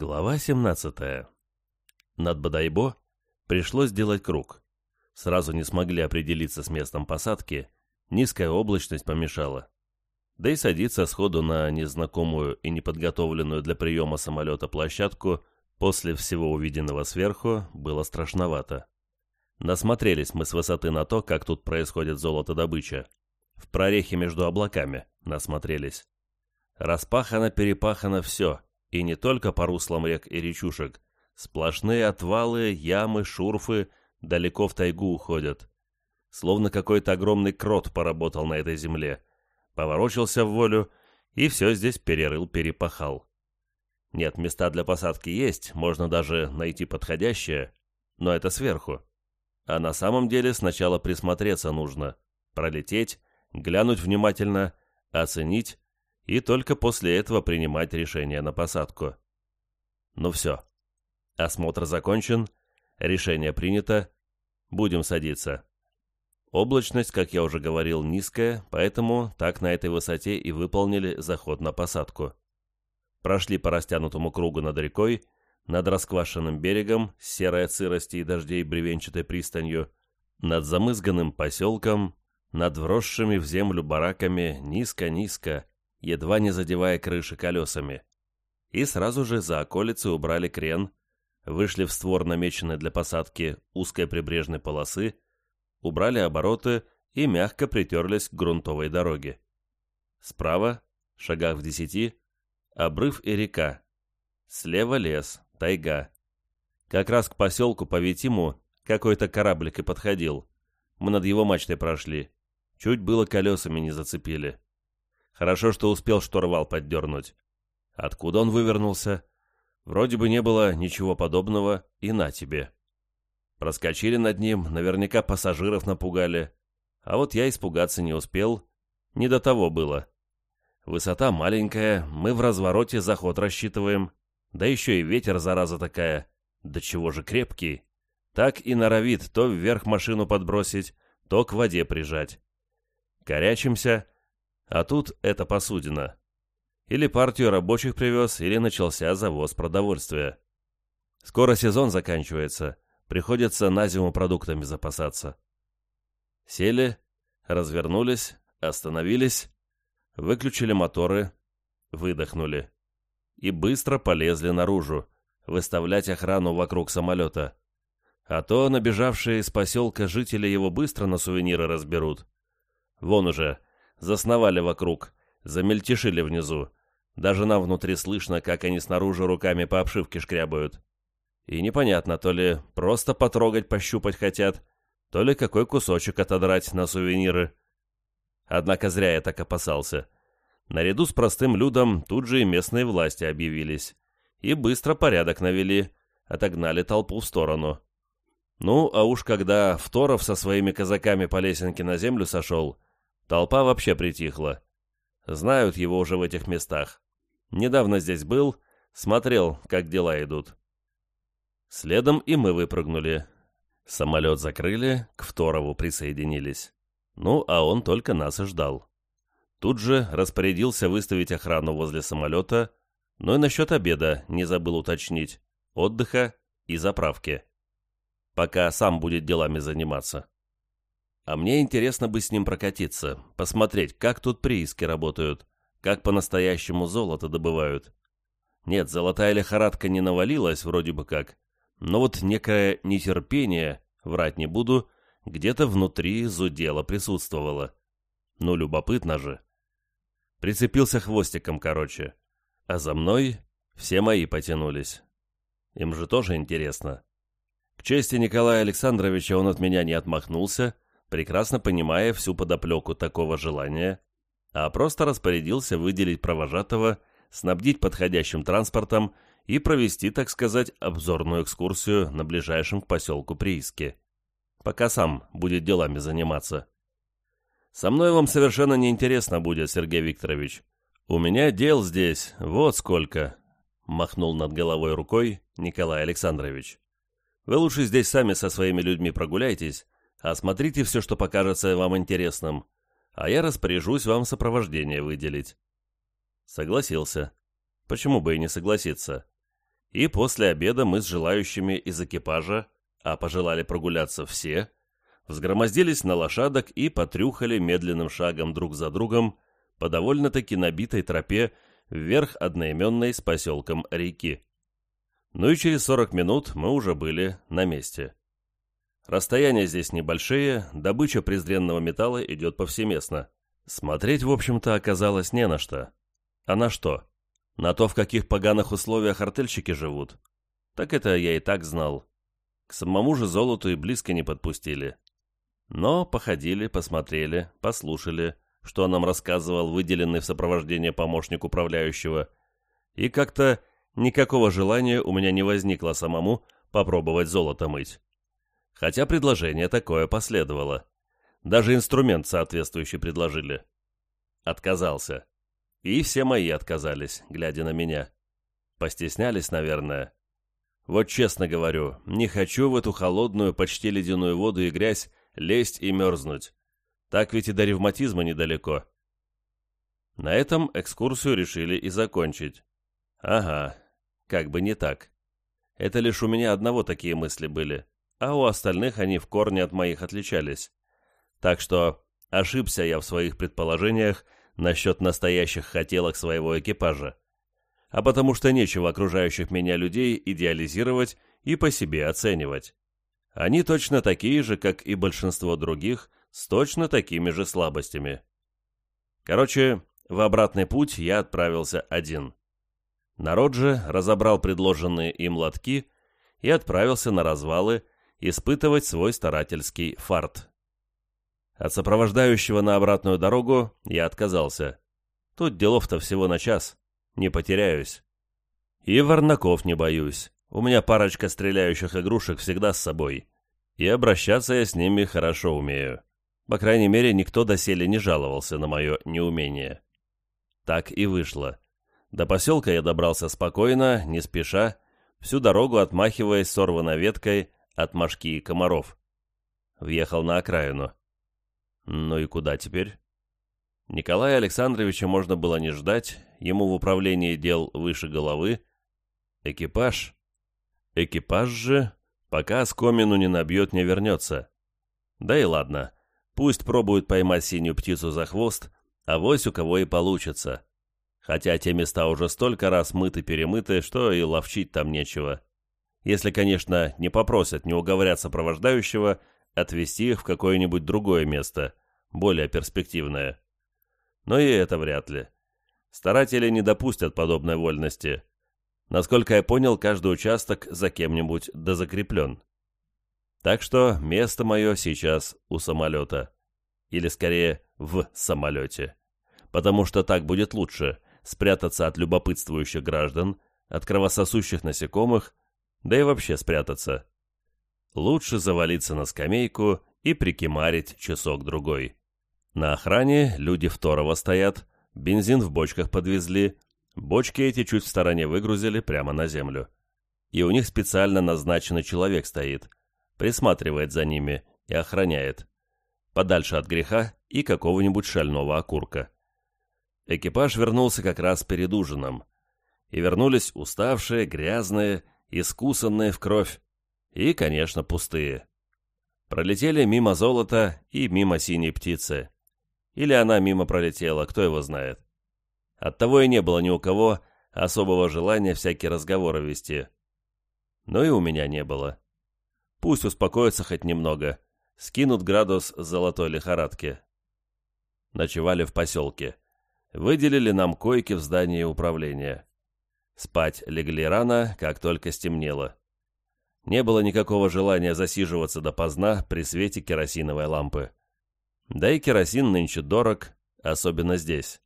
Глава 17. Над Бадайбо пришлось сделать круг. Сразу не смогли определиться с местом посадки, низкая облачность помешала. Да и садиться сходу на незнакомую и неподготовленную для приема самолета площадку после всего увиденного сверху было страшновато. Насмотрелись мы с высоты на то, как тут происходит золотодобыча. В прорехе между облаками насмотрелись. Распахано-перепахано все — и не только по руслам рек и речушек. Сплошные отвалы, ямы, шурфы далеко в тайгу уходят. Словно какой-то огромный крот поработал на этой земле. Поворочился в волю и все здесь перерыл-перепахал. Нет, места для посадки есть, можно даже найти подходящее, но это сверху. А на самом деле сначала присмотреться нужно, пролететь, глянуть внимательно, оценить и только после этого принимать решение на посадку. Ну все. Осмотр закончен, решение принято, будем садиться. Облачность, как я уже говорил, низкая, поэтому так на этой высоте и выполнили заход на посадку. Прошли по растянутому кругу над рекой, над расквашенным берегом серой от сырости и дождей бревенчатой пристанью, над замызганным поселком, над вросшими в землю бараками низко-низко, едва не задевая крыши колесами. И сразу же за околицей убрали крен, вышли в створ намеченной для посадки узкой прибрежной полосы, убрали обороты и мягко притерлись к грунтовой дороге. Справа, шагах в десяти, обрыв и река. Слева лес, тайга. Как раз к поселку по Витиму какой-то кораблик и подходил. Мы над его мачтой прошли. Чуть было колесами не зацепили. Хорошо, что успел штурвал поддернуть. Откуда он вывернулся? Вроде бы не было ничего подобного, и на тебе. Проскочили над ним, наверняка пассажиров напугали. А вот я испугаться не успел. Не до того было. Высота маленькая, мы в развороте заход рассчитываем. Да еще и ветер, зараза такая. Да чего же крепкий. Так и норовит то вверх машину подбросить, то к воде прижать. Корячимся, а тут эта посудина. Или партию рабочих привез, или начался завоз продовольствия. Скоро сезон заканчивается, приходится на зиму продуктами запасаться. Сели, развернулись, остановились, выключили моторы, выдохнули. И быстро полезли наружу, выставлять охрану вокруг самолета. А то набежавшие из поселка жители его быстро на сувениры разберут. Вон уже, засновали вокруг, замельтешили внизу. Даже нам внутри слышно, как они снаружи руками по обшивке шкрябают. И непонятно, то ли просто потрогать, пощупать хотят, то ли какой кусочек отодрать на сувениры. Однако зря я так опасался. Наряду с простым людом тут же и местные власти объявились. И быстро порядок навели, отогнали толпу в сторону. Ну, а уж когда Второв со своими казаками по лесенке на землю сошел, Толпа вообще притихла. Знают его уже в этих местах. Недавно здесь был, смотрел, как дела идут. Следом и мы выпрыгнули. Самолет закрыли, к Второву присоединились. Ну, а он только нас и ждал. Тут же распорядился выставить охрану возле самолета, но и насчет обеда не забыл уточнить, отдыха и заправки. Пока сам будет делами заниматься. А мне интересно бы с ним прокатиться, посмотреть, как тут прииски работают, как по-настоящему золото добывают. Нет, золотая лихорадка не навалилась, вроде бы как, но вот некое нетерпение, врать не буду, где-то внутри зудело присутствовало. Ну, любопытно же. Прицепился хвостиком, короче. А за мной все мои потянулись. Им же тоже интересно. К чести Николая Александровича он от меня не отмахнулся, прекрасно понимая всю подоплеку такого желания, а просто распорядился выделить провожатого, снабдить подходящим транспортом и провести, так сказать, обзорную экскурсию на ближайшем к поселку прииске. Пока сам будет делами заниматься. Со мной вам совершенно неинтересно будет, Сергей Викторович. У меня дел здесь вот сколько, махнул над головой рукой Николай Александрович. Вы лучше здесь сами со своими людьми прогуляйтесь, Осмотрите все, что покажется вам интересным, а я распоряжусь вам сопровождение выделить». Согласился. Почему бы и не согласиться? и после обеда мы с желающими из экипажа, а пожелали прогуляться все, взгромоздились на лошадок и потрюхали медленным шагом друг за другом по довольно-таки набитой тропе вверх одноименной с поселком реки. Ну и через 40 минут мы уже были на месте. Расстояния здесь небольшие, добыча презренного металла идет повсеместно. Смотреть, в общем-то, оказалось не на что. А на что? На то, в каких поганых условиях артельщики живут. Так это я и так знал. К самому же золоту и близко не подпустили. Но походили, посмотрели, послушали, что нам рассказывал выделенный в сопровождение помощник управляющего, и как-то никакого желания у меня не возникло самому попробовать золото мыть. Хотя предложение такое последовало. Даже инструмент соответствующий предложили. Отказался. И все мои отказались, глядя на меня. Постеснялись, наверное. Вот честно говорю, не хочу в эту холодную, почти ледяную воду и грязь лезть и мерзнуть. Так ведь и до ревматизма недалеко. На этом экскурсию решили и закончить. Ага, как бы не так. Это лишь у меня одного такие мысли были, а у остальных они в корне от моих отличались. Так что ошибся я в своих предположениях насчет настоящих хотелок своего экипажа. А потому что нечего окружающих меня людей идеализировать и по себе оценивать. Они точно такие же, как и большинство других, с точно такими же слабостями. Короче, в обратный путь я отправился один. Народ же разобрал предложенные им лотки и отправился на развалы испытывать свой старательский фарт. От сопровождающего на обратную дорогу я отказался. Тут делов-то всего на час, не потеряюсь. И варнаков не боюсь, у меня парочка стреляющих игрушек всегда с собой, и обращаться я с ними хорошо умею. По крайней мере, никто доселе не жаловался на мое неумение. Так и вышло. До поселка я добрался спокойно, не спеша, всю дорогу отмахиваясь сорванной веткой от мошки и комаров. Въехал на окраину. Ну и куда теперь? Николая Александровича можно было не ждать, ему в управлении дел выше головы. Экипаж? Экипаж же, пока скомину не набьет, не вернется. Да и ладно, Пусть пробуют поймать синюю птицу за хвост, а вось у кого и получится. Хотя те места уже столько раз мыты-перемыты, что и ловчить там нечего. Если, конечно, не попросят, не уговорят сопровождающего отвезти их в какое-нибудь другое место, более перспективное. Но и это вряд ли. Старатели не допустят подобной вольности. Насколько я понял, каждый участок за кем-нибудь дозакреплен. Так что место мое сейчас у самолета. Или скорее в самолете. Потому что так будет лучше спрятаться от любопытствующих граждан, от кровососущих насекомых, да и вообще спрятаться. Лучше завалиться на скамейку и прикимарить часок-другой. На охране люди второго стоят, бензин в бочках подвезли, бочки эти чуть в стороне выгрузили прямо на землю. И у них специально назначенный человек стоит, присматривает за ними и охраняет. Подальше от греха и какого-нибудь шального окурка. Экипаж вернулся как раз перед ужином. И вернулись уставшие, грязные, искусанные в кровь. И, конечно, пустые. Пролетели мимо золота и мимо синей птицы. Или она мимо пролетела, кто его знает. Оттого и не было ни у кого особого желания всякие разговоры вести. Но и у меня не было. Пусть успокоятся хоть немного, скинут градус золотой лихорадки. Ночевали в поселке. Выделили нам койки в здании управления. Спать легли рано, как только стемнело. Не было никакого желания засиживаться допоздна при свете керосиновой лампы. Да и керосин нынче дорог, особенно здесь.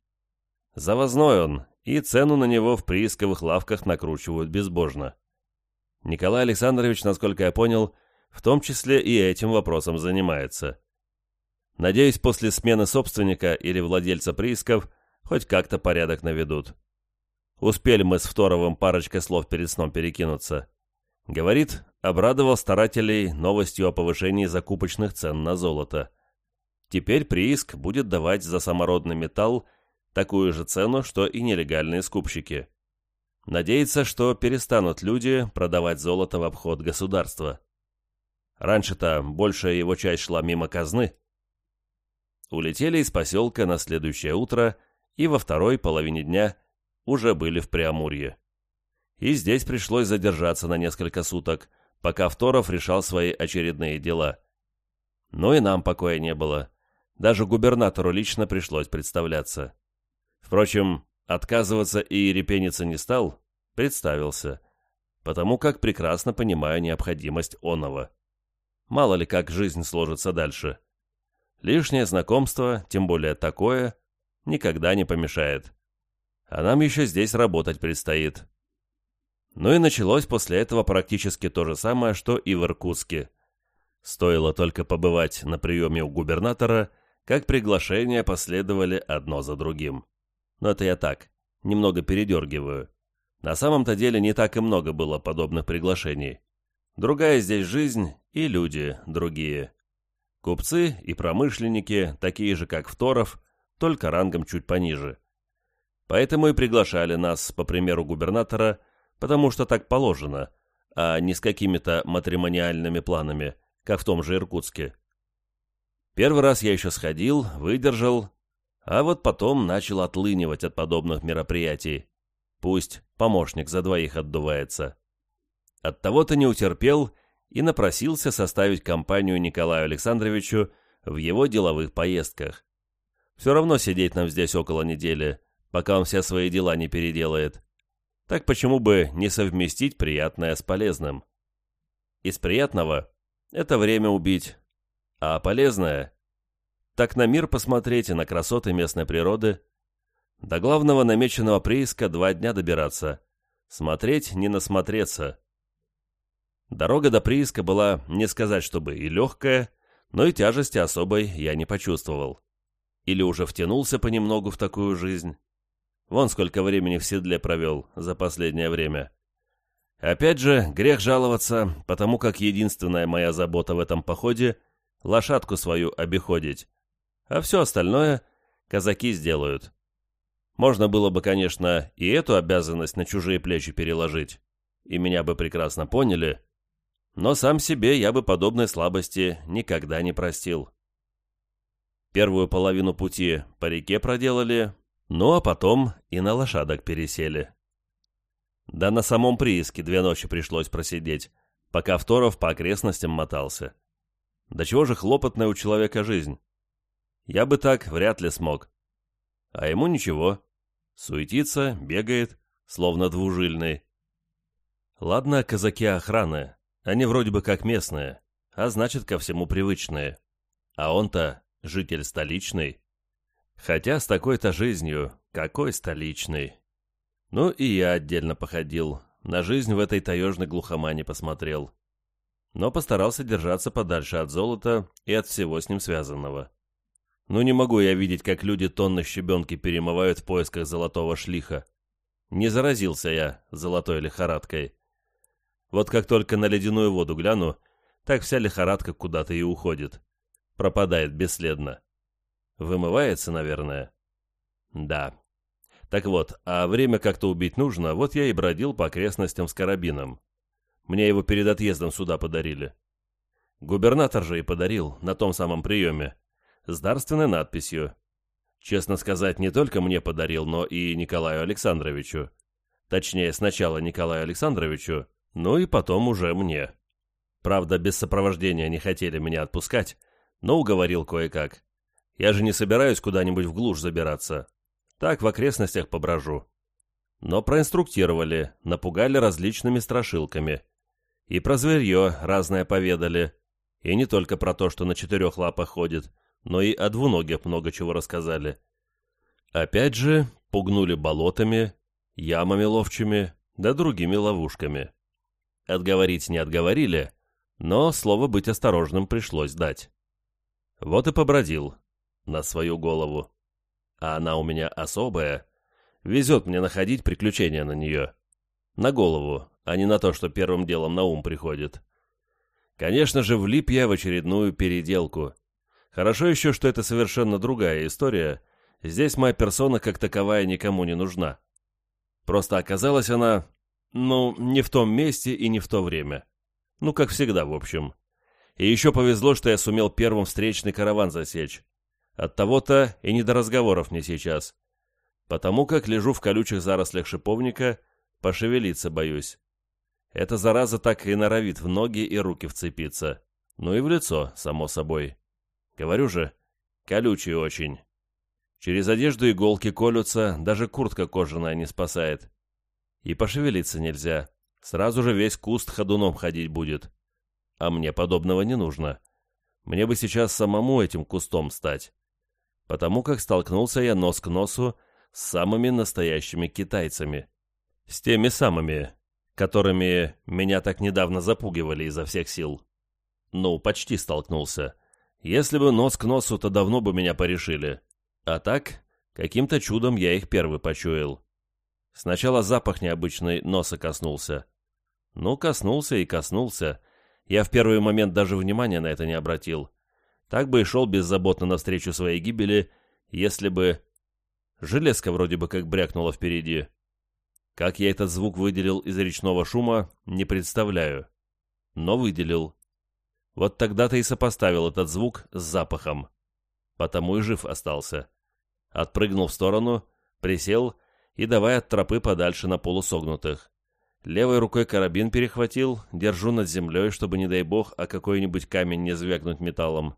Завозной он, и цену на него в приисковых лавках накручивают безбожно. Николай Александрович, насколько я понял, в том числе и этим вопросом занимается. Надеюсь, после смены собственника или владельца приисков хоть как-то порядок наведут. Успели мы с Второвым парочкой слов перед сном перекинуться. Говорит, обрадовал старателей новостью о повышении закупочных цен на золото. Теперь прииск будет давать за самородный металл такую же цену, что и нелегальные скупщики. Надеется, что перестанут люди продавать золото в обход государства. Раньше-то большая его часть шла мимо казны. Улетели из поселка на следующее утро и во второй половине дня уже были в Преамурье. И здесь пришлось задержаться на несколько суток, пока Второв решал свои очередные дела. Но и нам покоя не было. Даже губернатору лично пришлось представляться. Впрочем, отказываться и репениться не стал, представился, потому как прекрасно понимаю необходимость оного. Мало ли как жизнь сложится дальше. Лишнее знакомство, тем более такое, никогда не помешает. А нам еще здесь работать предстоит. Ну и началось после этого практически то же самое, что и в Иркутске. Стоило только побывать на приеме у губернатора, как приглашения последовали одно за другим. Но это я так, немного передергиваю. На самом-то деле не так и много было подобных приглашений. Другая здесь жизнь и люди другие. Купцы и промышленники, такие же, как Второв, только рангом чуть пониже. Поэтому и приглашали нас, по примеру губернатора, потому что так положено, а не с какими-то матримониальными планами, как в том же Иркутске. Первый раз я еще сходил, выдержал, а вот потом начал отлынивать от подобных мероприятий. Пусть помощник за двоих отдувается. Оттого-то не утерпел и напросился составить компанию Николаю Александровичу в его деловых поездках. Все равно сидеть нам здесь около недели, пока он все свои дела не переделает. Так почему бы не совместить приятное с полезным? Из приятного – это время убить, а полезное – так на мир посмотреть и на красоты местной природы. До главного намеченного прииска два дня добираться. Смотреть не насмотреться – Дорога до прииска была, не сказать чтобы и легкая, но и тяжести особой я не почувствовал. Или уже втянулся понемногу в такую жизнь. Вон сколько времени в седле провел за последнее время. Опять же, грех жаловаться, потому как единственная моя забота в этом походе — лошадку свою обиходить. А все остальное казаки сделают. Можно было бы, конечно, и эту обязанность на чужие плечи переложить, и меня бы прекрасно поняли, но сам себе я бы подобной слабости никогда не простил. Первую половину пути по реке проделали, ну а потом и на лошадок пересели. Да на самом прииске две ночи пришлось просидеть, пока Второв по окрестностям мотался. Да чего же хлопотная у человека жизнь? Я бы так вряд ли смог. А ему ничего. Суетится, бегает, словно двужильный. Ладно, казаки охраны, они вроде бы как местные, а значит ко всему привычные. А он-то житель столичный. Хотя с такой-то жизнью, какой столичный. Ну и я отдельно походил, на жизнь в этой таежной глухомане посмотрел. Но постарался держаться подальше от золота и от всего с ним связанного. Ну не могу я видеть, как люди тонны щебенки перемывают в поисках золотого шлиха. Не заразился я золотой лихорадкой. Вот как только на ледяную воду гляну, так вся лихорадка куда-то и уходит. Пропадает бесследно. Вымывается, наверное? Да. Так вот, а время как-то убить нужно, вот я и бродил по окрестностям с карабином. Мне его перед отъездом сюда подарили. Губернатор же и подарил, на том самом приеме, с дарственной надписью. Честно сказать, не только мне подарил, но и Николаю Александровичу. Точнее, сначала Николаю Александровичу, ну и потом уже мне. Правда, без сопровождения не хотели меня отпускать, но уговорил кое-как. Я же не собираюсь куда-нибудь в глушь забираться. Так в окрестностях поброжу. Но проинструктировали, напугали различными страшилками. И про зверье разное поведали. И не только про то, что на четырех лапах ходит, но и о двуногих много чего рассказали. Опять же, пугнули болотами, ямами ловчими, да другими ловушками. Отговорить не отговорили, но слово быть осторожным пришлось дать. Вот и побродил на свою голову. А она у меня особая. Везет мне находить приключения на нее. На голову, а не на то, что первым делом на ум приходит. Конечно же, влип я в очередную переделку. Хорошо еще, что это совершенно другая история. Здесь моя персона как таковая никому не нужна. Просто оказалась она, ну, не в том месте и не в то время. Ну, как всегда, в общем. И еще повезло, что я сумел первым встречный караван засечь. От того-то и не до разговоров мне сейчас. Потому как лежу в колючих зарослях шиповника, пошевелиться боюсь. Эта зараза так и норовит в ноги и руки вцепиться. Ну и в лицо, само собой. Говорю же, колючий очень. Через одежду иголки колются, даже куртка кожаная не спасает. И пошевелиться нельзя. Сразу же весь куст ходуном ходить будет. А мне подобного не нужно. Мне бы сейчас самому этим кустом стать потому как столкнулся я нос к носу с самыми настоящими китайцами. С теми самыми, которыми меня так недавно запугивали изо всех сил. Ну, почти столкнулся. Если бы нос к носу, то давно бы меня порешили. А так, каким-то чудом я их первый почуял. Сначала запах необычный носа коснулся. Ну, коснулся и коснулся. Я в первый момент даже внимания на это не обратил. Так бы и шел беззаботно навстречу своей гибели, если бы... Железка вроде бы как брякнула впереди. Как я этот звук выделил из речного шума, не представляю. Но выделил. Вот тогда-то и сопоставил этот звук с запахом. Потому и жив остался. Отпрыгнул в сторону, присел и давай от тропы подальше на полусогнутых. Левой рукой карабин перехватил, держу над землей, чтобы, не дай бог, а какой-нибудь камень не звякнуть металлом.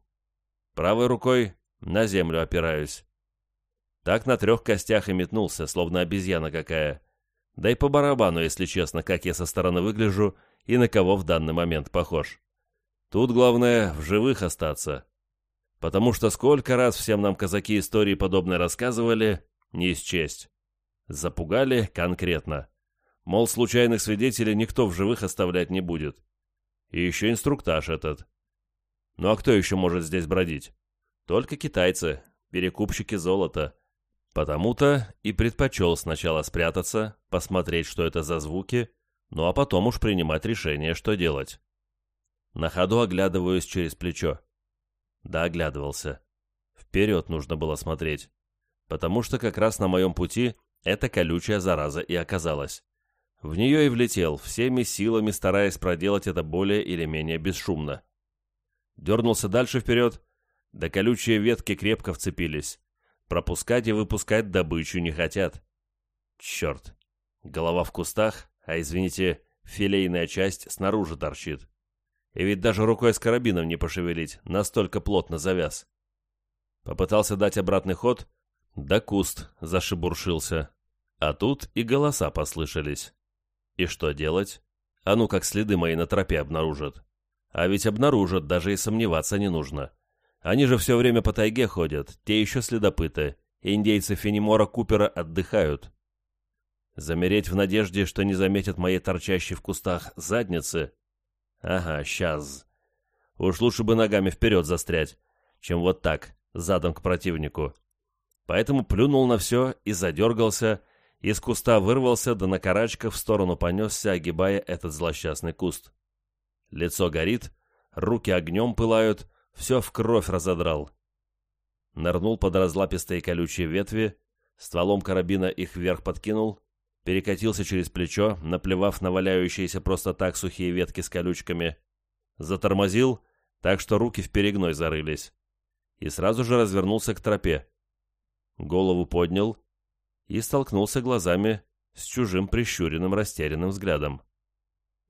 Правой рукой на землю опираюсь. Так на трех костях и метнулся, словно обезьяна какая. Да и по барабану, если честно, как я со стороны выгляжу и на кого в данный момент похож. Тут главное в живых остаться. Потому что сколько раз всем нам казаки истории подобные рассказывали, не исчесть. Запугали конкретно. Мол, случайных свидетелей никто в живых оставлять не будет. И еще инструктаж этот. Ну а кто еще может здесь бродить? Только китайцы, перекупщики золота. Потому-то и предпочел сначала спрятаться, посмотреть, что это за звуки, ну а потом уж принимать решение, что делать. На ходу оглядываюсь через плечо. Да, оглядывался. Вперед нужно было смотреть. Потому что как раз на моем пути эта колючая зараза и оказалась. В нее и влетел, всеми силами стараясь проделать это более или менее бесшумно. Дернулся дальше вперед, да колючие ветки крепко вцепились. Пропускать и выпускать добычу не хотят. Черт. Голова в кустах, а, извините, филейная часть снаружи торчит. И ведь даже рукой с карабином не пошевелить, настолько плотно завяз. Попытался дать обратный ход, да куст зашебуршился. А тут и голоса послышались. И что делать? А ну как следы мои на тропе обнаружат. А ведь обнаружат, даже и сомневаться не нужно. Они же все время по тайге ходят, те еще следопыты. Индейцы Фенимора Купера отдыхают. Замереть в надежде, что не заметят моей торчащей в кустах задницы? Ага, сейчас. Уж лучше бы ногами вперед застрять, чем вот так, задом к противнику. Поэтому плюнул на все и задергался, из куста вырвался, да на карачках в сторону понесся, огибая этот злосчастный куст. Лицо горит, руки огнем пылают, все в кровь разодрал. Нырнул под разлапистые колючие ветви, стволом карабина их вверх подкинул, перекатился через плечо, наплевав на валяющиеся просто так сухие ветки с колючками, затормозил, так что руки в перегной зарылись, и сразу же развернулся к тропе. Голову поднял и столкнулся глазами с чужим прищуренным растерянным взглядом.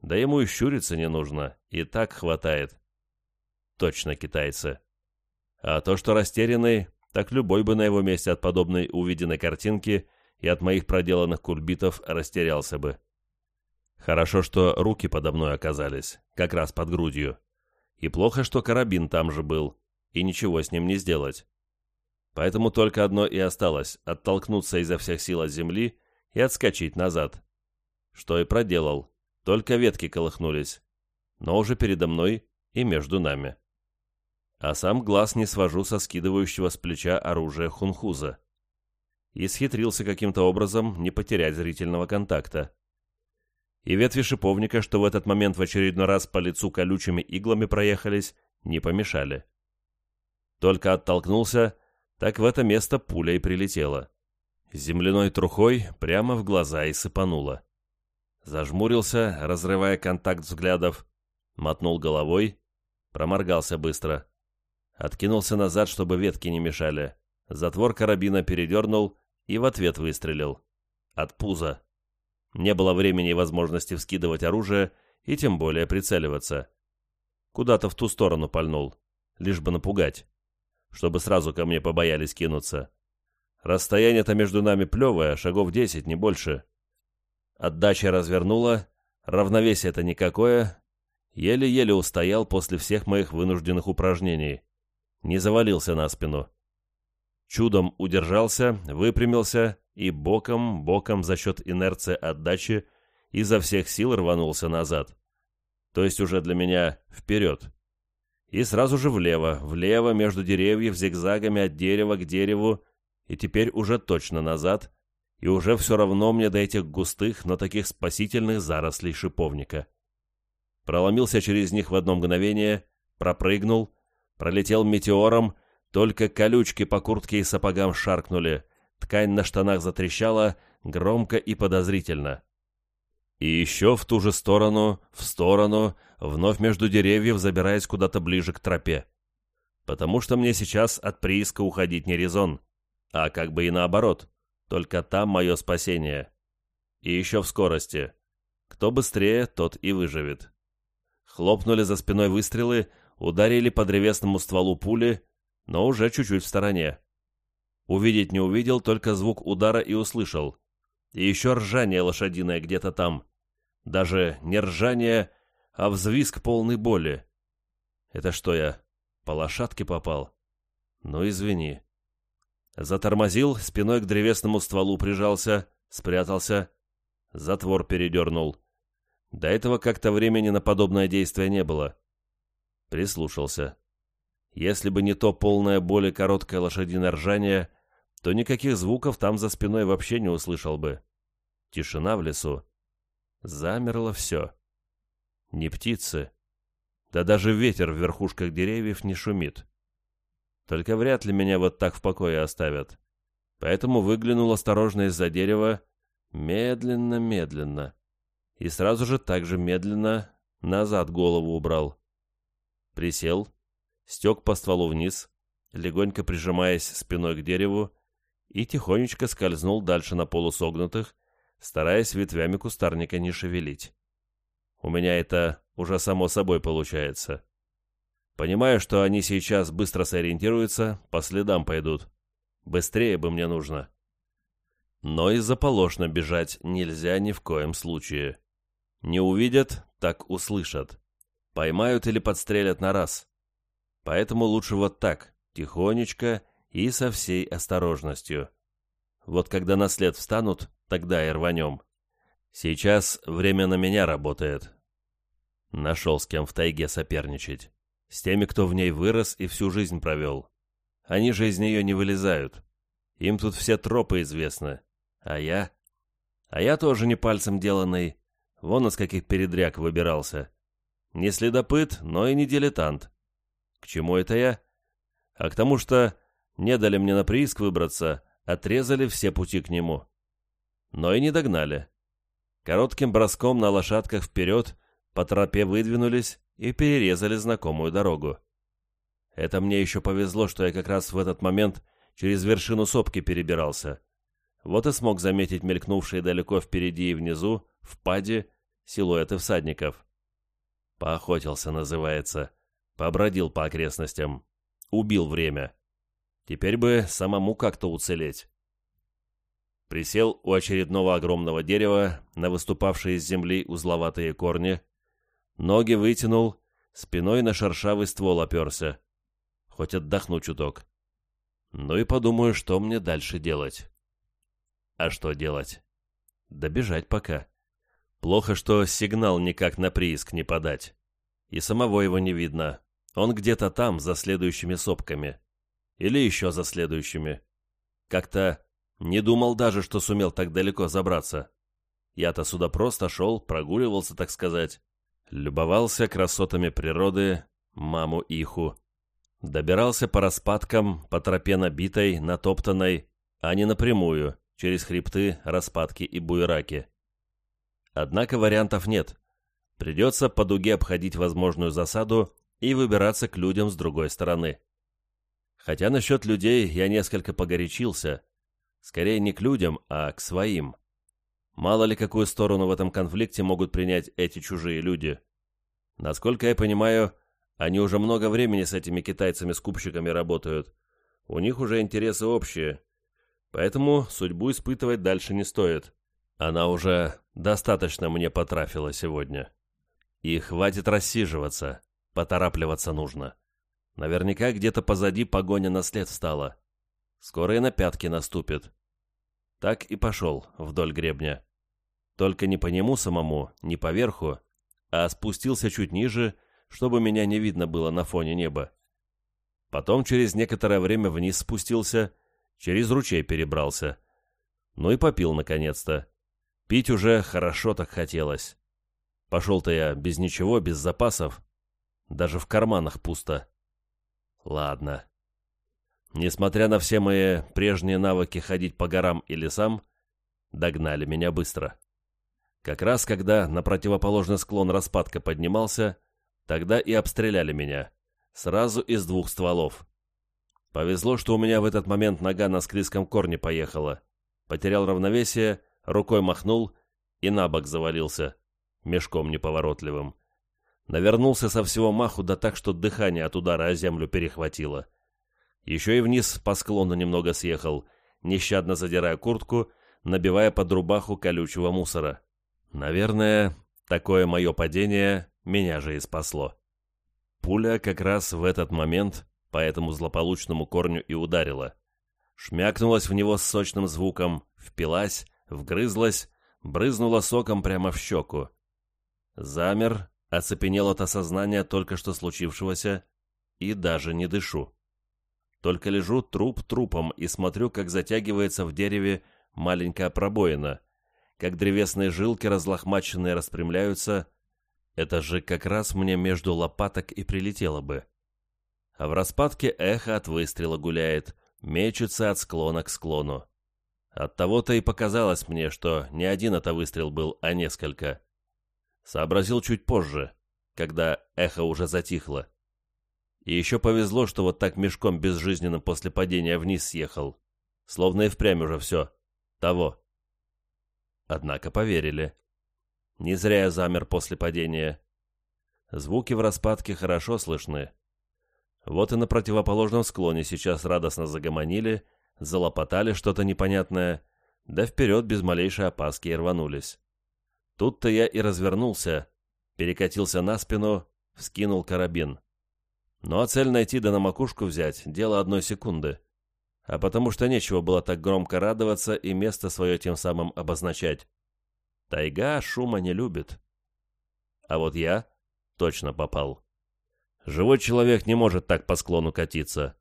Да ему и щуриться не нужно, и так хватает. Точно китайцы. А то, что растерянный, так любой бы на его месте от подобной увиденной картинки и от моих проделанных кульбитов растерялся бы. Хорошо, что руки подо мной оказались, как раз под грудью. И плохо, что карабин там же был, и ничего с ним не сделать. Поэтому только одно и осталось — оттолкнуться изо всех сил от земли и отскочить назад. Что и проделал. Только ветки колыхнулись, но уже передо мной и между нами. А сам глаз не свожу со скидывающего с плеча оружия хунхуза. И схитрился каким-то образом не потерять зрительного контакта. И ветви шиповника, что в этот момент в очередной раз по лицу колючими иглами проехались, не помешали. Только оттолкнулся, так в это место пуля и прилетела. Земляной трухой прямо в глаза и сыпануло. Зажмурился, разрывая контакт взглядов, мотнул головой, проморгался быстро. Откинулся назад, чтобы ветки не мешали. Затвор карабина передернул и в ответ выстрелил. От пуза. Не было времени и возможности вскидывать оружие и тем более прицеливаться. Куда-то в ту сторону пальнул, лишь бы напугать, чтобы сразу ко мне побоялись кинуться. Расстояние-то между нами плевое, шагов десять, не больше. Отдача развернула, равновесие-то никакое. Еле-еле устоял после всех моих вынужденных упражнений. Не завалился на спину. Чудом удержался, выпрямился и боком, боком за счет инерции отдачи изо всех сил рванулся назад. То есть уже для меня вперед. И сразу же влево, влево между деревьев, зигзагами от дерева к дереву, и теперь уже точно назад, и уже все равно мне до этих густых, но таких спасительных зарослей шиповника. Проломился через них в одно мгновение, пропрыгнул, пролетел метеором только колючки по куртке и сапогам шаркнули, ткань на штанах затрещала, громко и подозрительно. И еще в ту же сторону, в сторону, вновь между деревьев забираясь куда-то ближе к тропе. Потому что мне сейчас от прииска уходить не резон, а как бы и наоборот, только там мое спасение. И еще в скорости. Кто быстрее, тот и выживет. Хлопнули за спиной выстрелы, ударили по древесному стволу пули, но уже чуть-чуть в стороне. Увидеть не увидел, только звук удара и услышал. И еще ржание лошадиное где-то там. Даже не ржание, а взвизг полной боли. Это что я, по лошадке попал? Ну, извини. Затормозил, спиной к древесному стволу прижался, спрятался. Затвор передернул. До этого как-то времени на подобное действие не было. Прислушался. Если бы не то полное боли короткое лошадиное ржание, то никаких звуков там за спиной вообще не услышал бы. Тишина в лесу. Замерло все. Ни птицы. Да даже ветер в верхушках деревьев не шумит. Только вряд ли меня вот так в покое оставят. Поэтому выглянул осторожно из-за дерева, медленно-медленно. И сразу же так же медленно назад голову убрал. Присел, стек по стволу вниз, легонько прижимаясь спиной к дереву, и тихонечко скользнул дальше на полусогнутых, стараясь ветвями кустарника не шевелить. У меня это уже само собой получается. Понимаю, что они сейчас быстро сориентируются, по следам пойдут. Быстрее бы мне нужно. Но и заполошно бежать нельзя ни в коем случае. Не увидят, так услышат. Поймают или подстрелят на раз. Поэтому лучше вот так, тихонечко и со всей осторожностью. Вот когда на след встанут, тогда и рванем. Сейчас время на меня работает. Нашел с кем в тайге соперничать. С теми, кто в ней вырос и всю жизнь провел. Они же из нее не вылезают. Им тут все тропы известны. А я? А я тоже не пальцем деланный. Вон из каких передряг выбирался. Не следопыт, но и не дилетант. К чему это я? А к тому, что не дали мне на прииск выбраться, отрезали все пути к нему. Но и не догнали. Коротким броском на лошадках вперед по тропе выдвинулись и перерезали знакомую дорогу. Это мне еще повезло, что я как раз в этот момент через вершину сопки перебирался. Вот и смог заметить мелькнувшие далеко впереди и внизу, в паде, силуэты всадников. Поохотился, называется. Побродил по окрестностям. Убил время. Теперь бы самому как-то уцелеть. Присел у очередного огромного дерева, на выступавшие из земли узловатые корни. Ноги вытянул, спиной на шершавый ствол оперся. Хоть отдохну чуток. Ну и подумаю, что мне дальше делать. А что делать? Добежать пока. Плохо, что сигнал никак на прииск не подать. И самого его не видно. Он где-то там, за следующими сопками. Или еще за следующими. Как-то не думал даже, что сумел так далеко забраться. Я-то сюда просто шел, прогуливался, так сказать. Любовался красотами природы, маму Иху. Добирался по распадкам, по тропе набитой, натоптанной, а не напрямую, через хребты, распадки и буераки. Однако вариантов нет. Придется по дуге обходить возможную засаду и выбираться к людям с другой стороны. Хотя насчет людей я несколько погорячился. Скорее не к людям, а к своим. Мало ли какую сторону в этом конфликте могут принять эти чужие люди. Насколько я понимаю, они уже много времени с этими китайцами-скупщиками работают. У них уже интересы общие. Поэтому судьбу испытывать дальше не стоит. Она уже достаточно мне потрафила сегодня. И хватит рассиживаться, поторапливаться нужно. Наверняка где-то позади погоня на след стала. Скоро и на пятки наступит. Так и пошел вдоль гребня. Только не по нему самому, не по верху, а спустился чуть ниже, чтобы меня не видно было на фоне неба. Потом через некоторое время вниз спустился, через ручей перебрался. Ну и попил наконец-то. Пить уже хорошо так хотелось. Пошел-то я без ничего, без запасов. Даже в карманах пусто. Ладно. Несмотря на все мои прежние навыки ходить по горам и лесам, догнали меня быстро. Как раз когда на противоположный склон распадка поднимался, тогда и обстреляли меня. Сразу из двух стволов. Повезло, что у меня в этот момент нога на склизком корне поехала. Потерял равновесие, рукой махнул и на бок завалился, мешком неповоротливым. Навернулся со всего маху, да так, что дыхание от удара о землю перехватило. Еще и вниз по склону немного съехал, нещадно задирая куртку, набивая под рубаху колючего мусора. Наверное, такое мое падение меня же и спасло. Пуля как раз в этот момент по этому злополучному корню и ударила. Шмякнулась в него с сочным звуком, впилась, вгрызлась, брызнула соком прямо в щеку. Замер, Оцепенел от осознания только что случившегося и даже не дышу. Только лежу труп трупом и смотрю, как затягивается в дереве маленькая пробоина, как древесные жилки разлохмаченные распрямляются. Это же как раз мне между лопаток и прилетело бы. А в распадке эхо от выстрела гуляет, мечется от склона к склону. Оттого-то и показалось мне, что не один это выстрел был, а несколько. Сообразил чуть позже, когда эхо уже затихло. И еще повезло, что вот так мешком безжизненным после падения вниз съехал. Словно и впрямь уже все. Того. Однако поверили. Не зря я замер после падения. Звуки в распадке хорошо слышны. Вот и на противоположном склоне сейчас радостно загомонили, залопотали что-то непонятное, да вперед без малейшей опаски и рванулись. Тут-то я и развернулся, перекатился на спину, вскинул карабин. Ну а цель найти да на макушку взять — дело одной секунды. А потому что нечего было так громко радоваться и место свое тем самым обозначать. Тайга шума не любит. А вот я точно попал. Живой человек не может так по склону катиться.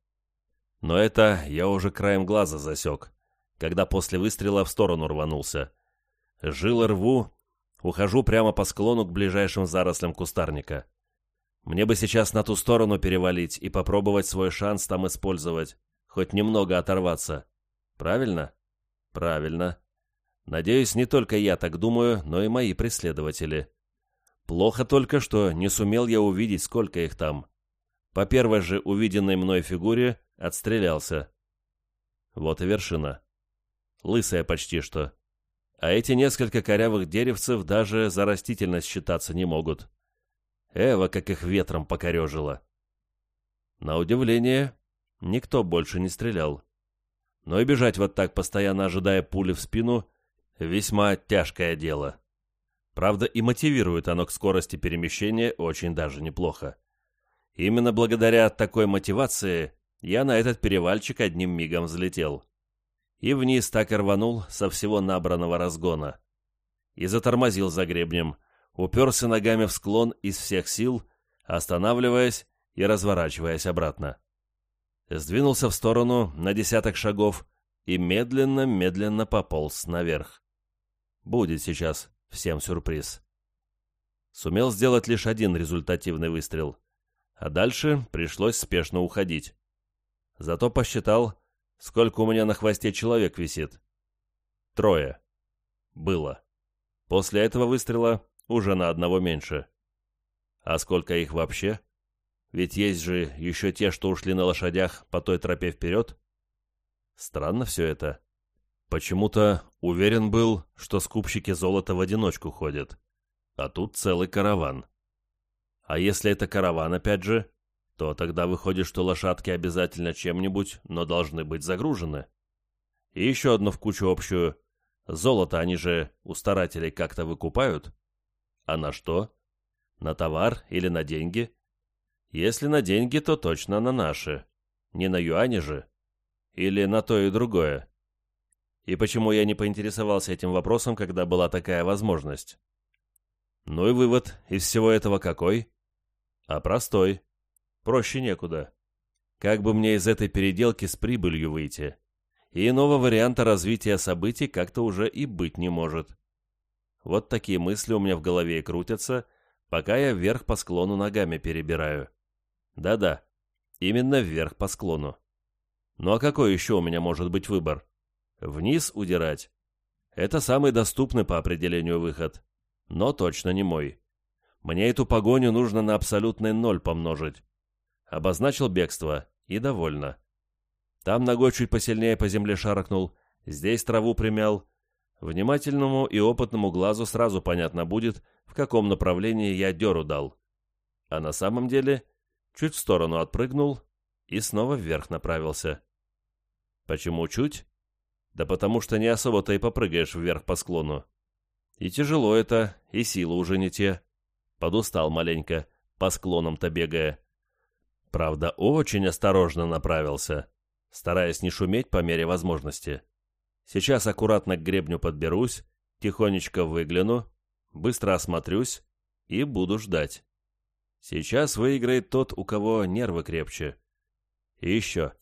Но это я уже краем глаза засек, когда после выстрела в сторону рванулся. Жил рву, Ухожу прямо по склону к ближайшим зарослям кустарника. Мне бы сейчас на ту сторону перевалить и попробовать свой шанс там использовать, хоть немного оторваться. Правильно? Правильно. Надеюсь, не только я так думаю, но и мои преследователи. Плохо только, что не сумел я увидеть, сколько их там. По первой же увиденной мной фигуре отстрелялся. Вот и вершина. Лысая почти что а эти несколько корявых деревцев даже за растительность считаться не могут. Эва как их ветром покорежило. На удивление, никто больше не стрелял. Но и бежать вот так, постоянно ожидая пули в спину, весьма тяжкое дело. Правда, и мотивирует оно к скорости перемещения очень даже неплохо. Именно благодаря такой мотивации я на этот перевальчик одним мигом взлетел и вниз так и рванул со всего набранного разгона. И затормозил за гребнем, уперся ногами в склон из всех сил, останавливаясь и разворачиваясь обратно. Сдвинулся в сторону на десяток шагов и медленно-медленно пополз наверх. Будет сейчас всем сюрприз. Сумел сделать лишь один результативный выстрел, а дальше пришлось спешно уходить. Зато посчитал, сколько у меня на хвосте человек висит. Трое. Было. После этого выстрела уже на одного меньше. А сколько их вообще? Ведь есть же еще те, что ушли на лошадях по той тропе вперед. Странно все это. Почему-то уверен был, что скупщики золота в одиночку ходят. А тут целый караван. А если это караван, опять же, то тогда выходит, что лошадки обязательно чем-нибудь, но должны быть загружены. И еще одно в кучу общую. Золото они же у старателей как-то выкупают. А на что? На товар или на деньги? Если на деньги, то точно на наши. Не на юане же. Или на то и другое. И почему я не поинтересовался этим вопросом, когда была такая возможность? Ну и вывод из всего этого какой? А простой. Проще некуда. Как бы мне из этой переделки с прибылью выйти? И иного варианта развития событий как-то уже и быть не может. Вот такие мысли у меня в голове и крутятся, пока я вверх по склону ногами перебираю. Да-да, именно вверх по склону. Ну а какой еще у меня может быть выбор? Вниз удирать? Это самый доступный по определению выход, но точно не мой. Мне эту погоню нужно на абсолютный ноль помножить. Обозначил бегство, и довольно. Там ногой чуть посильнее по земле шаркнул, здесь траву примял. Внимательному и опытному глазу сразу понятно будет, в каком направлении я дёру дал. А на самом деле чуть в сторону отпрыгнул и снова вверх направился. Почему чуть? Да потому что не особо-то и попрыгаешь вверх по склону. И тяжело это, и силы уже не те. Подустал маленько, по склонам-то бегая. Правда, очень осторожно направился, стараясь не шуметь по мере возможности. Сейчас аккуратно к гребню подберусь, тихонечко выгляну, быстро осмотрюсь и буду ждать. Сейчас выиграет тот, у кого нервы крепче. И еще.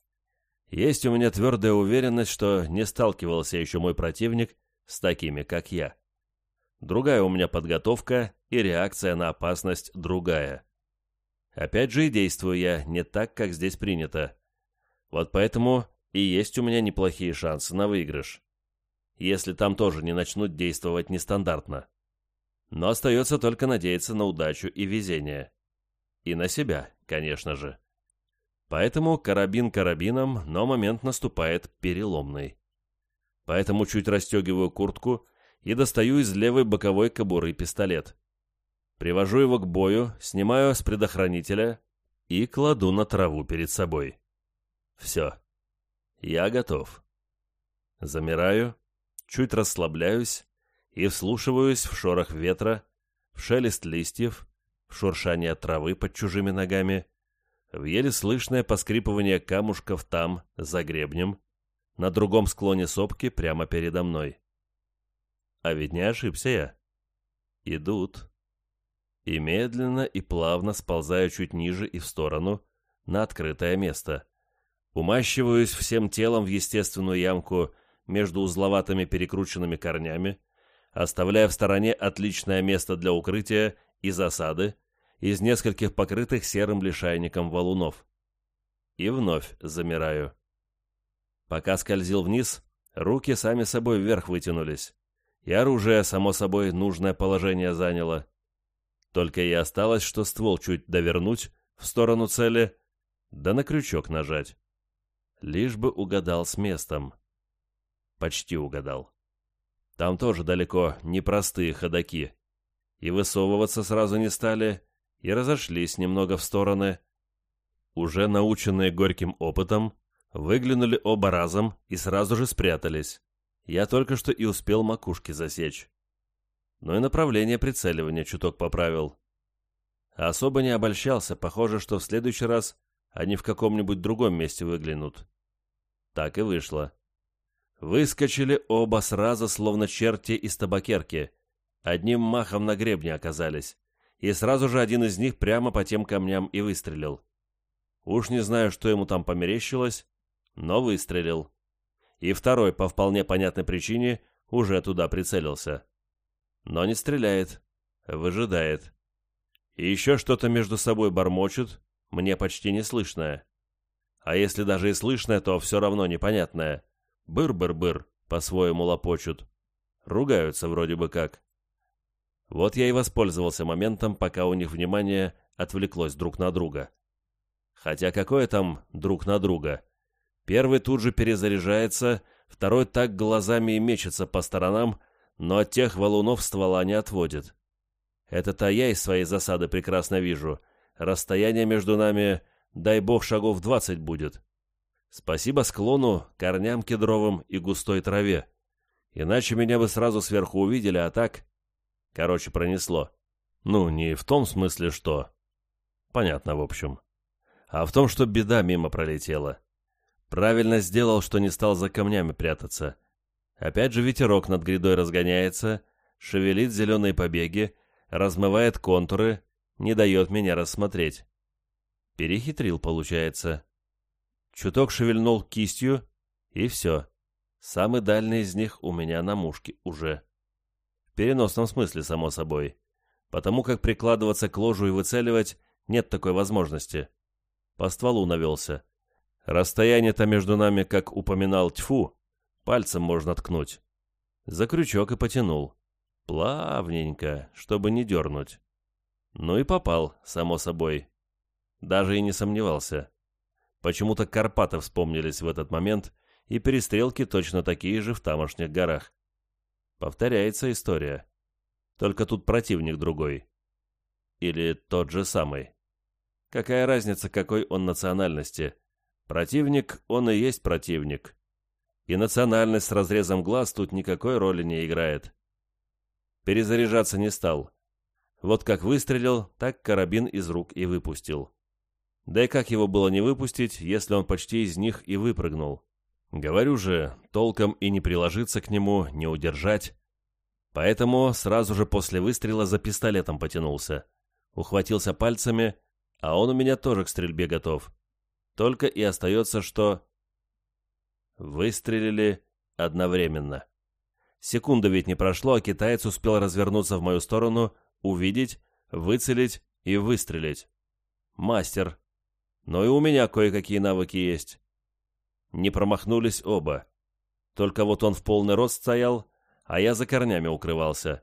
Есть у меня твердая уверенность, что не сталкивался еще мой противник с такими, как я. Другая у меня подготовка и реакция на опасность другая. Опять же и действую я не так, как здесь принято. Вот поэтому и есть у меня неплохие шансы на выигрыш. Если там тоже не начнут действовать нестандартно. Но остается только надеяться на удачу и везение. И на себя, конечно же. Поэтому карабин карабином, но момент наступает переломный. Поэтому чуть расстегиваю куртку и достаю из левой боковой кобуры пистолет. Привожу его к бою, снимаю с предохранителя и кладу на траву перед собой. Все. Я готов. Замираю, чуть расслабляюсь и вслушиваюсь в шорох ветра, в шелест листьев, в шуршание травы под чужими ногами, в еле слышное поскрипывание камушков там, за гребнем, на другом склоне сопки прямо передо мной. А ведь не ошибся я. Идут. И медленно и плавно сползаю чуть ниже и в сторону, на открытое место. Умащиваюсь всем телом в естественную ямку между узловатыми перекрученными корнями, оставляя в стороне отличное место для укрытия и засады из нескольких покрытых серым лишайником валунов. И вновь замираю. Пока скользил вниз, руки сами собой вверх вытянулись и оружие, само собой, нужное положение заняло. Только и осталось, что ствол чуть довернуть в сторону цели, да на крючок нажать. Лишь бы угадал с местом. Почти угадал. Там тоже далеко непростые ходаки. И высовываться сразу не стали, и разошлись немного в стороны. Уже наученные горьким опытом, выглянули оба разом и сразу же спрятались. Я только что и успел макушки засечь. Но и направление прицеливания чуток поправил. особо не обольщался, похоже, что в следующий раз они в каком-нибудь другом месте выглянут. Так и вышло. Выскочили оба сразу, словно черти из табакерки. Одним махом на гребне оказались. И сразу же один из них прямо по тем камням и выстрелил. Уж не знаю, что ему там померещилось, но выстрелил и второй, по вполне понятной причине, уже туда прицелился. Но не стреляет, выжидает. И еще что-то между собой бормочут, мне почти не слышное. А если даже и слышное, то все равно непонятное. Быр-быр-быр, по-своему лопочут. Ругаются вроде бы как. Вот я и воспользовался моментом, пока у них внимание отвлеклось друг на друга. Хотя какое там друг на друга? Первый тут же перезаряжается, второй так глазами и мечется по сторонам, но от тех валунов ствола не отводит. Это-то я из своей засады прекрасно вижу. Расстояние между нами, дай бог, шагов двадцать будет. Спасибо склону, корням кедровым и густой траве. Иначе меня бы сразу сверху увидели, а так... Короче, пронесло. Ну, не в том смысле, что... Понятно, в общем. А в том, что беда мимо пролетела. Правильно сделал, что не стал за камнями прятаться. Опять же ветерок над грядой разгоняется, шевелит зеленые побеги, размывает контуры, не дает меня рассмотреть. Перехитрил, получается. Чуток шевельнул кистью, и все. Самый дальний из них у меня на мушке уже. В переносном смысле, само собой. Потому как прикладываться к ложу и выцеливать нет такой возможности. По стволу навелся. Расстояние-то между нами, как упоминал Тьфу, пальцем можно ткнуть. За крючок и потянул. Плавненько, чтобы не дернуть. Ну и попал, само собой. Даже и не сомневался. Почему-то Карпаты вспомнились в этот момент, и перестрелки точно такие же в тамошних горах. Повторяется история. Только тут противник другой. Или тот же самый. Какая разница, какой он национальности? Противник, он и есть противник. И национальность с разрезом глаз тут никакой роли не играет. Перезаряжаться не стал. Вот как выстрелил, так карабин из рук и выпустил. Да и как его было не выпустить, если он почти из них и выпрыгнул? Говорю же, толком и не приложиться к нему, не удержать. Поэтому сразу же после выстрела за пистолетом потянулся. Ухватился пальцами, а он у меня тоже к стрельбе готов. Только и остается, что... Выстрелили одновременно. Секунда ведь не прошло, а китаец успел развернуться в мою сторону, увидеть, выцелить и выстрелить. Мастер. Но и у меня кое-какие навыки есть. Не промахнулись оба. Только вот он в полный рост стоял, а я за корнями укрывался.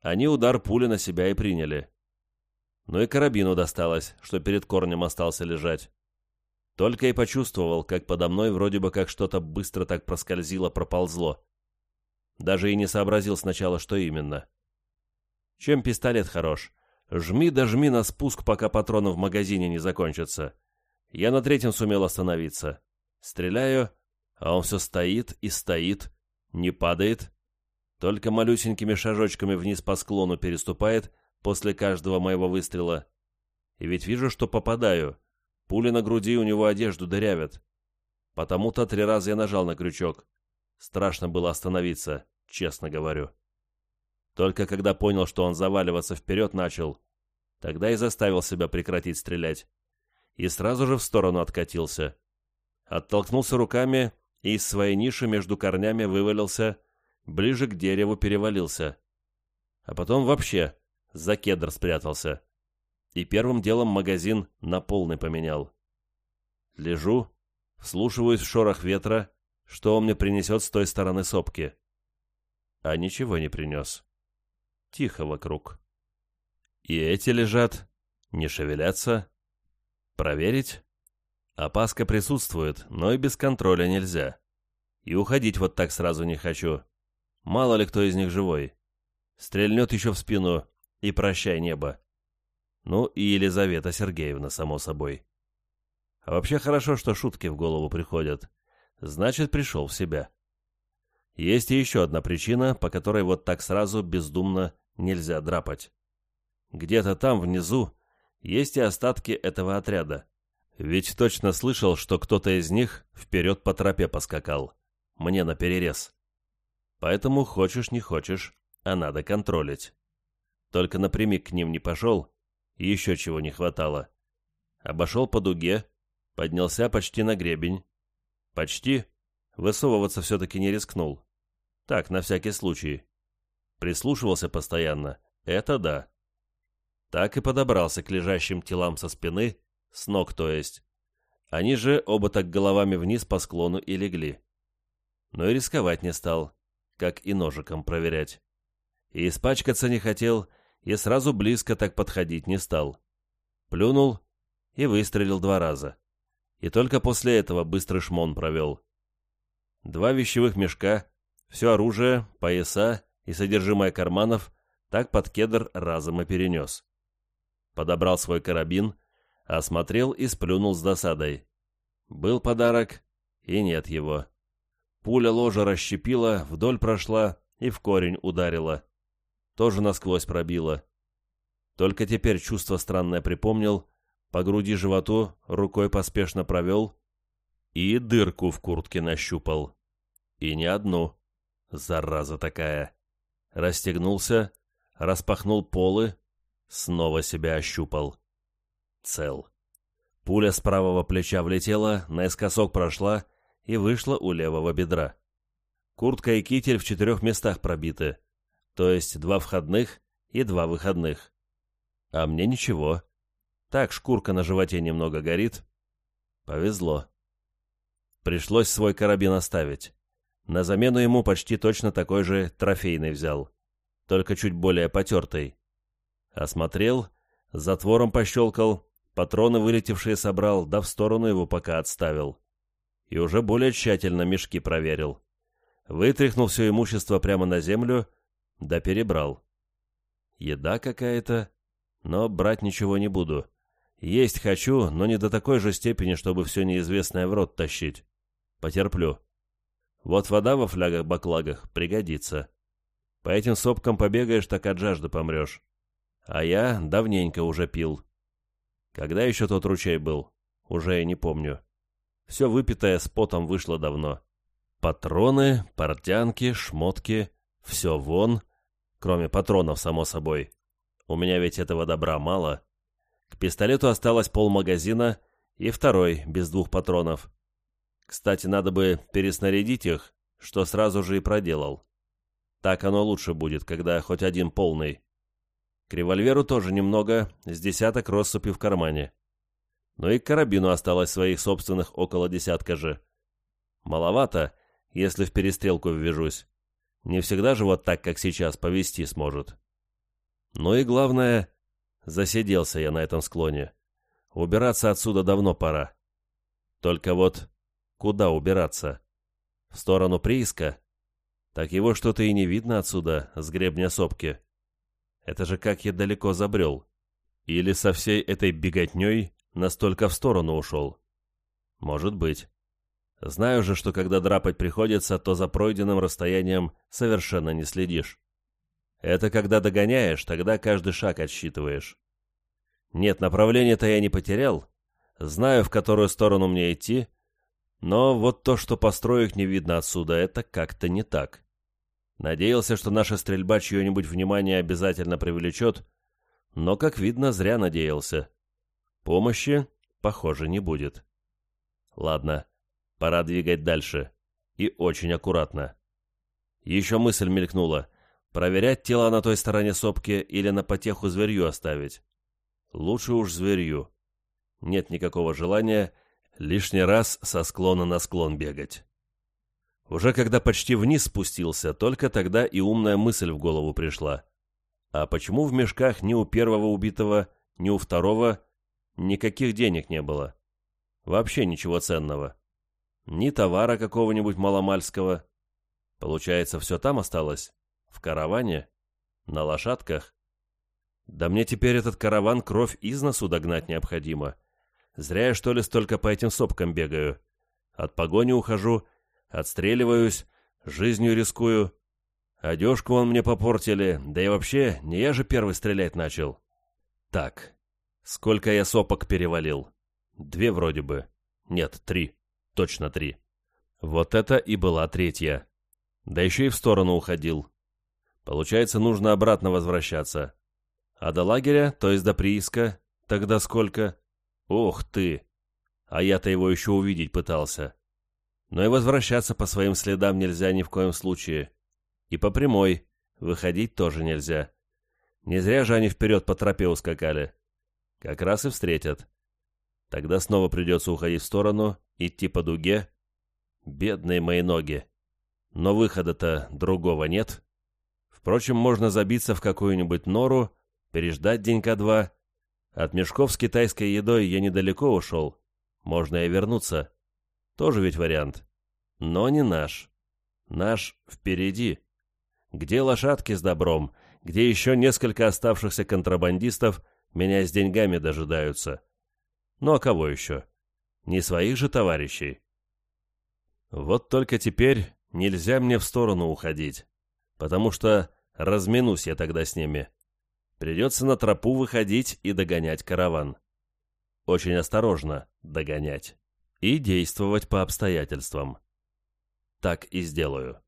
Они удар пули на себя и приняли. Ну и карабину досталось, что перед корнем остался лежать. Только и почувствовал, как подо мной вроде бы как что-то быстро так проскользило, проползло. Даже и не сообразил сначала, что именно. Чем пистолет хорош? Жми да жми на спуск, пока патроны в магазине не закончатся. Я на третьем сумел остановиться. Стреляю, а он все стоит и стоит, не падает. Только малюсенькими шажочками вниз по склону переступает после каждого моего выстрела. И ведь вижу, что попадаю. Пули на груди у него одежду дырявят. Потому-то три раза я нажал на крючок. Страшно было остановиться, честно говорю. Только когда понял, что он заваливаться вперед начал, тогда и заставил себя прекратить стрелять. И сразу же в сторону откатился. Оттолкнулся руками и из своей ниши между корнями вывалился, ближе к дереву перевалился. А потом вообще за кедр спрятался и первым делом магазин на полный поменял. Лежу, вслушиваюсь в шорох ветра, что он мне принесет с той стороны сопки. А ничего не принес. Тихо вокруг. И эти лежат, не шевелятся. Проверить? Опаска присутствует, но и без контроля нельзя. И уходить вот так сразу не хочу. Мало ли кто из них живой. Стрельнет еще в спину, и прощай небо. Ну и Елизавета Сергеевна, само собой. А вообще хорошо, что шутки в голову приходят. Значит, пришел в себя. Есть и еще одна причина, по которой вот так сразу бездумно нельзя драпать. Где-то там, внизу, есть и остатки этого отряда. Ведь точно слышал, что кто-то из них вперед по тропе поскакал. Мне на перерез. Поэтому хочешь не хочешь, а надо контролить. Только напрямик к ним не пошел, еще чего не хватало. Обошел по дуге, поднялся почти на гребень. Почти. Высовываться все-таки не рискнул. Так, на всякий случай. Прислушивался постоянно. Это да. Так и подобрался к лежащим телам со спины, с ног то есть. Они же оба так головами вниз по склону и легли. но и рисковать не стал, как и ножиком проверять. И испачкаться не хотел, и сразу близко так подходить не стал. Плюнул и выстрелил два раза. И только после этого быстрый шмон провел. Два вещевых мешка, все оружие, пояса и содержимое карманов так под кедр разом и перенес. Подобрал свой карабин, осмотрел и сплюнул с досадой. Был подарок, и нет его. Пуля ложа расщепила, вдоль прошла и в корень ударила. Тоже насквозь пробила. Только теперь чувство странное припомнил, по груди животу рукой поспешно провел и дырку в куртке нащупал. И не одну. Зараза такая. Расстегнулся, распахнул полы, снова себя ощупал. Цел. Пуля с правого плеча влетела, наискосок прошла и вышла у левого бедра. Куртка и китель в четырех местах пробиты, то есть два входных и два выходных. А мне ничего. Так шкурка на животе немного горит. Повезло. Пришлось свой карабин оставить. На замену ему почти точно такой же трофейный взял, только чуть более потертый. Осмотрел, затвором пощелкал, патроны вылетевшие собрал, да в сторону его пока отставил. И уже более тщательно мешки проверил. Вытряхнул все имущество прямо на землю, да перебрал. Еда какая-то, но брать ничего не буду. Есть хочу, но не до такой же степени, чтобы все неизвестное в рот тащить. Потерплю. Вот вода во флягах-баклагах пригодится. По этим сопкам побегаешь, так от жажды помрешь. А я давненько уже пил. Когда еще тот ручей был? Уже и не помню. Все выпитое с потом вышло давно. Патроны, портянки, шмотки — все вон, кроме патронов, само собой. У меня ведь этого добра мало. К пистолету осталось полмагазина и второй, без двух патронов. Кстати, надо бы переснарядить их, что сразу же и проделал. Так оно лучше будет, когда хоть один полный. К револьверу тоже немного, с десяток россыпи в кармане. Но и к карабину осталось своих собственных около десятка же. Маловато, если в перестрелку ввяжусь. Не всегда же вот так, как сейчас, повести сможет. Ну и главное, засиделся я на этом склоне. Убираться отсюда давно пора. Только вот Куда убираться? В сторону прииска? Так его что-то и не видно отсюда, с гребня сопки. Это же как я далеко забрел. Или со всей этой беготней настолько в сторону ушел? Может быть. Знаю же, что когда драпать приходится, то за пройденным расстоянием совершенно не следишь. Это когда догоняешь, тогда каждый шаг отсчитываешь. Нет, направление-то я не потерял. Знаю, в которую сторону мне идти, но вот то, что построек не видно отсюда, это как-то не так. Надеялся, что наша стрельба чье-нибудь внимание обязательно привлечет, но, как видно, зря надеялся. Помощи, похоже, не будет. Ладно, пора двигать дальше. И очень аккуратно. Еще мысль мелькнула. Проверять тело на той стороне сопки или на потеху зверью оставить. Лучше уж зверью. Нет никакого желания лишний раз со склона на склон бегать. Уже когда почти вниз спустился, только тогда и умная мысль в голову пришла. А почему в мешках ни у первого убитого, ни у второго никаких денег не было? Вообще ничего ценного. Ни товара какого-нибудь маломальского. Получается, все там осталось? В караване? На лошадках? Да мне теперь этот караван кровь из носу догнать необходимо. — Зря я, что ли, столько по этим сопкам бегаю. От погони ухожу, отстреливаюсь, жизнью рискую. Одежку он мне попортили, да и вообще, не я же первый стрелять начал. Так, сколько я сопок перевалил? Две вроде бы. Нет, три. Точно три. Вот это и была третья. Да еще и в сторону уходил. Получается, нужно обратно возвращаться. А до лагеря, то есть до прииска, тогда сколько? Ух ты! А я-то его еще увидеть пытался. Но и возвращаться по своим следам нельзя ни в коем случае. И по прямой выходить тоже нельзя. Не зря же они вперед по тропе ускакали. Как раз и встретят. Тогда снова придется уходить в сторону, идти по дуге. Бедные мои ноги. но выхода-то другого нет. Впрочем, можно забиться в какую-нибудь нору, переждать денька-два. От мешков с китайской едой я недалеко ушел. Можно и вернуться. Тоже ведь вариант. Но не наш. Наш впереди. Где лошадки с добром, где еще несколько оставшихся контрабандистов меня с деньгами дожидаются. Ну а кого еще? Не своих же товарищей. Вот только теперь нельзя мне в сторону уходить, потому что разминусь я тогда с ними. Придется на тропу выходить и догонять караван. Очень осторожно догонять. И действовать по обстоятельствам. Так и сделаю.